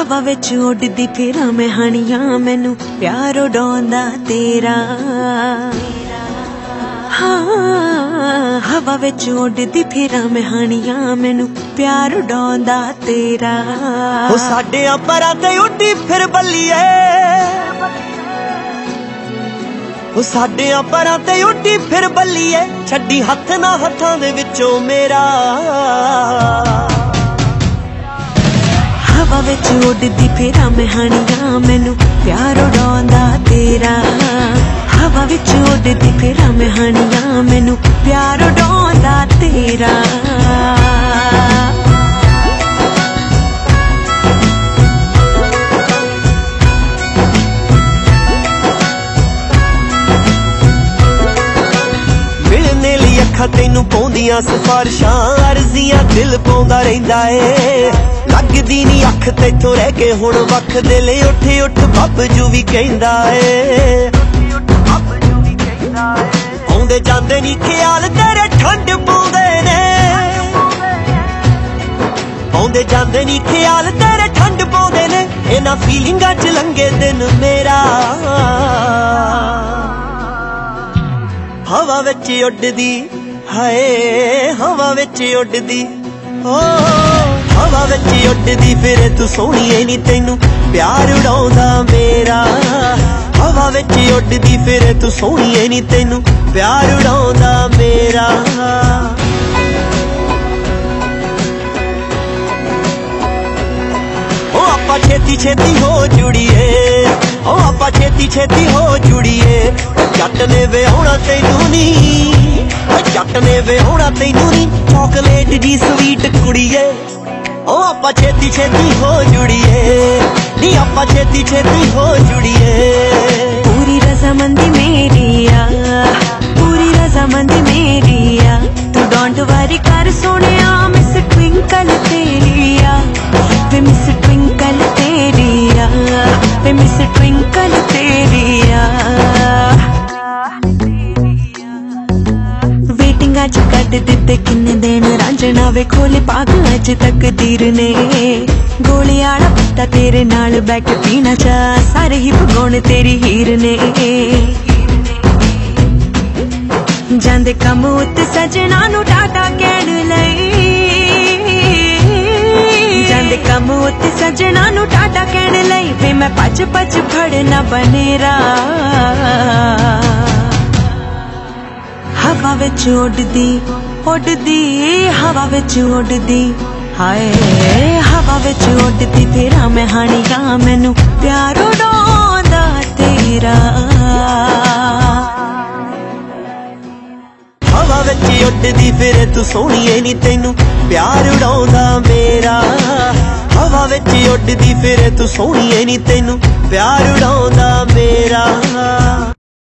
ਹਵਾ ਵਿੱਚ ਉੱਡਦੀ ਫਿਰਾਂ ਮੈਂ ਹਣੀਆਂ, ਮੈਨੂੰ ਪਿਆਰ ਉਡਾਉਂਦਾ ਤੇਰਾ। ਹਾਂ, ਹਵਾ ਵਿੱਚ ਉੱਡਦੀ ਫਿਰਾਂ ਮੈਂ ਹਣੀਆਂ, ਮੈਨੂੰ ਪਿਆਰ ਉਡਾਉਂਦਾ ਤੇਰਾ। ਉਹ ਸਾਡੇ ਪਰਾਂ ਤੇ ਉੱਡੀ ਫਿਰ ਬੱਲੀਏ। ਉਹ ਸਾਡੇ ਪਰਾਂ ਤੇ ਉੱਡੀ ਫਿਰ ਬੱਲੀਏ। ਛੱਡੀ ਹੱਥ ਨਾ ਹੱਥਾਂ ਦੇ ਵਿੱਚੋਂ ਮੇਰਾ। ਹਵਾ ਵਿੱਚ ਉੱਡਦੀ ਫੇਰਾ ਮੈਂ ਹਣੀਆਂ। ਮੈਨੂੰ ਪਿਆਰ ਉਡਾਉਂਦਾ ਤੇਰਾ। ਹਵਾ ਵਿੱਚ ਉੱਡਦੀ ਫਿਰਾਂ ਮੈਂ ਹਣੀਆਂ। ਮੈਨੂੰ ਪਿਆਰ ਉਡਾਉਂਦਾ ਤੇਰਾ। ਮਿਲਨੇ ਲਈ ਅੱਖਾਂ ਤੈਨੂੰ ਪਾਉਂਦੀਆਂ ਸਿਫਾਰਿਸ਼ਾਂ। ਅਰਜ਼ੀਆਂ ਦਿਲ ਪਾਉਂਦਾ ਰਹਿੰਦਾ ਏ। ਲੱਗਦੀ ਨਹੀਂ ਅੱਖ ਤੇਥੋਂ ਰਹਿ ਕੇ ਹੁਣ ਵੱਖ ਦਿਲ ਉੱਠ ਉੱਠ ਬੱਬਜੂ ਵੀ ਕਹਿੰਦਾ ਏ। ਆਉਂਦੇ ਜਾਂਦੇ ਨਹੀਂ ਖਿਆਲ ਤੇਰੇ ਠੰਡ ਪਾਉਂਦੇ ਨੇ। ਆਉਂਦੇ ਜਾਂਦੇ ਨਹੀਂ ਖਿਆਲ ਤੇਰੇ ਠੰਡ ਪਾਉਂਦੇ ਨੇ। ਇਹਨਾਂ ਫੀਲਿੰਗਾਂ ਚ ਲੰਗੇ ਦਿਨ ਮੇਰਾ। ਹਵਾ ਵਿੱਚ ਉੱਡਦੀ, ਹਾਏ, ਹਵਾ ਵਿੱਚ ਉੱਡਦੀ, ਓ। ਹਵਾ ਵਿੱਚ ਉੱਡਦੀ, ਫਿਰੇ ਤੂੰ ਸੋਹਣੀਏ ਨਹੀਂ ਤੈਨੂੰ ਪਿਆਰ ਉਡਾਉਂਦਾ ਮੇਰਾ। ਹਵਾ ਵਿੱਚ ਉੱਡਦੀ, ਫਿਰੇ ਤੂੰ ਸੋਹਣੀਏ ਨਹੀਂ ਤੈਨੂੰ ਪਿਆਰ ਉਡਾਉਂਦਾ ਮੇਰਾ। ਓ ਆਪਾਂ ਛੇਤੀ ਛੇਤੀ ਹੋ ਜੁੜੀਏ, ਓ ਆਪਾਂ ਛੇਤੀ ਛੇਤੀ ਹੋ ਜੁੜੀਏ। ਜੱਟ ਨੇ ਵਿਆਹਣਾ ਤੈਨੂੰ ਨਹੀਂ ਓ ਜੱਟ ਨੇ ਵਿਆਹਣਾ ਤੈਨੂੰ ਨਹੀਂ ਚਾਕਲੇਟ ਜੀ ਸਵੀਟ ਕੁੜੀਏ। ਉਹ ਆਪਾਂ ਛੇਤੀ ਛੇਤੀ ਹੋ ਜੁੜੀਏ। ਨੀ ਆਪਾਂ ਛੇਤੀ ਛੇਤੀ ਹੋ ਜੁੜੀਏ। ਕਿੰਨੇ ਦਿਨ ਰਾਂਝਣਾ ਵੇ ਖੋਲੇ ਪਾਗ ਅੱਜ ਤਕਦੀਰ ਨੇ। ਗੋਲੀ ਵਾਲਾ ਪੱਤਾ ਤੇਰੇ ਨਾਲ ਬੈ ਕੇ ਪੀਣਾ ਚਾ ਸਾਰੇ ਹੀ ਭਗਉਣ ਤੇਰੀ ਹੀਰ ਨੇ। ਜਾਂਦੇ ਕੰਮ ਉੱਤੇ ਸਜਣਾ ਨੂੰ ਟਾਟਾ ਕਹਿਣ ਲਈ। ਜਾਂਦੇ ਕੰਮ ਉੱਤੇ ਸਜਣਾ ਨੂੰ ਟਾਟਾ ਕਹਿਣ ਲਈ, ਵੇ ਮੈਂ ਭੱਜ ਪੱਜ ਫੜਨਾ ਬਨੇਰਾ। ਹਵਾ ਵਿੱਚ ਉੱਡਦੀ ਉੱਡਦੀ, ਹਵਾ ਵਿੱਚ ਉੱਡਦੀ। ਹਾਏ, ਹਵਾ ਵਿੱਚ ਉੱਡਦੀ ਫੇਰਾ ਮੈਂ ਹਾਣੀਆਂ ਮੈਨੂੰ ਪਿਆਰ ਉਡਾਉਂਦਾ ਤੇਰਾ। ਹਵਾ ਵਿੱਚ ਉੱਡਦੀ, ਫਿਰੇ ਤੂੰ ਸੋਹਣੀਏ ਨਹੀਂ ਤੈਨੂੰ ਪਿਆਰ ਉਡਾਉਂਦਾ ਮੇਰਾ। ਹਵਾ ਵਿੱਚ ਉੱਡਦੀ, ਫਿਰੇ ਤੂੰ ਸੋਹਣੀਏ ਨਹੀਂ ਤੈਨੂੰ ਪਿਆਰ ਉਡਾਉਂਦਾ ਮੇਰਾ।